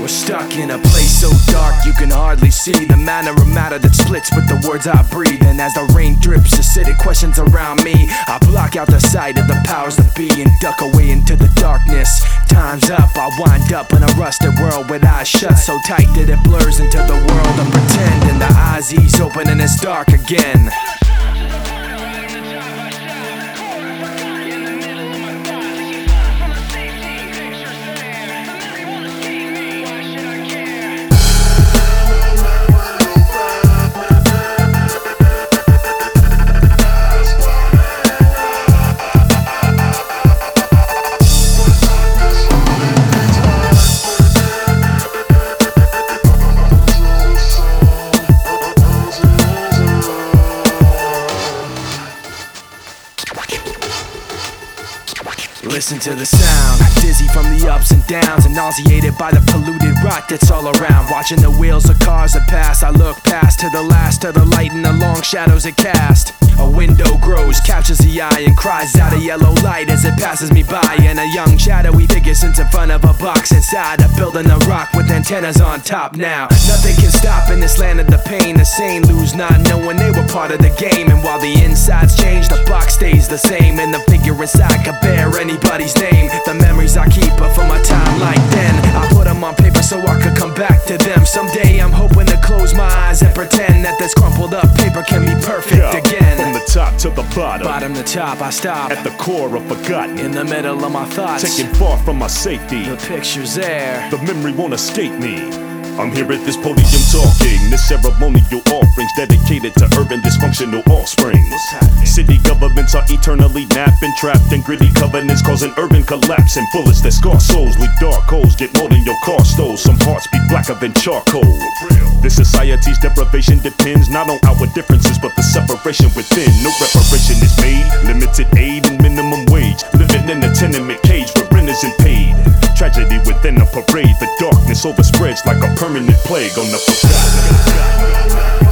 We're stuck in a place so dark you can hardly see the manner of matter that splits with the words I breathe. And as the rain drips, acidic questions around me, I block out the sight of the powers that be and duck away into the darkness. Time's up, I wind up in a rusted world with eyes shut so tight that it blurs into the world of pretend. And the eyes ease open and it's dark again. Listen to the sound, dizzy from the ups and downs, and nauseated by the polluted rot that's all around. Watching the wheels of cars that pass, I look past to the last of the light and the long shadows it cast. A window grows, captures the eye, and cries out a yellow light as it passes me by. And a young shadowy figure sits in front of a box inside a building a rock with antennas on top now. Nothing can stop in this land of the pain. The sane lose not knowing part of the game. And while the insides change, the box stays the same. And the figure inside could bear anybody's name. The memories I keep are from a time like then. I put them on paper so I could come back to them. Someday I'm hoping to close my eyes and pretend that this crumpled up paper can be perfect Yeah, again. From the top to the bottom, Bottom to top, I stop. at the core of forgotten, In the middle of my thoughts, taken far from my safety. the picture's there. The memory won't escape me. I'm here at this podium talking. This ceremonial offerings dedicated to urban dysfunctional offspring. City governments are eternally napping, trapped in gritty covenants, causing urban collapse. And bullets that scar souls with dark holes get more than your car stole. Some hearts be blacker than charcoal. This society's deprivation depends not on our differences, but the separation within. No reparation is made, limited aid and minimum wage. Living in a tenement cage where rent isn't paid parade, the darkness overspreads like a permanent plague on the facade.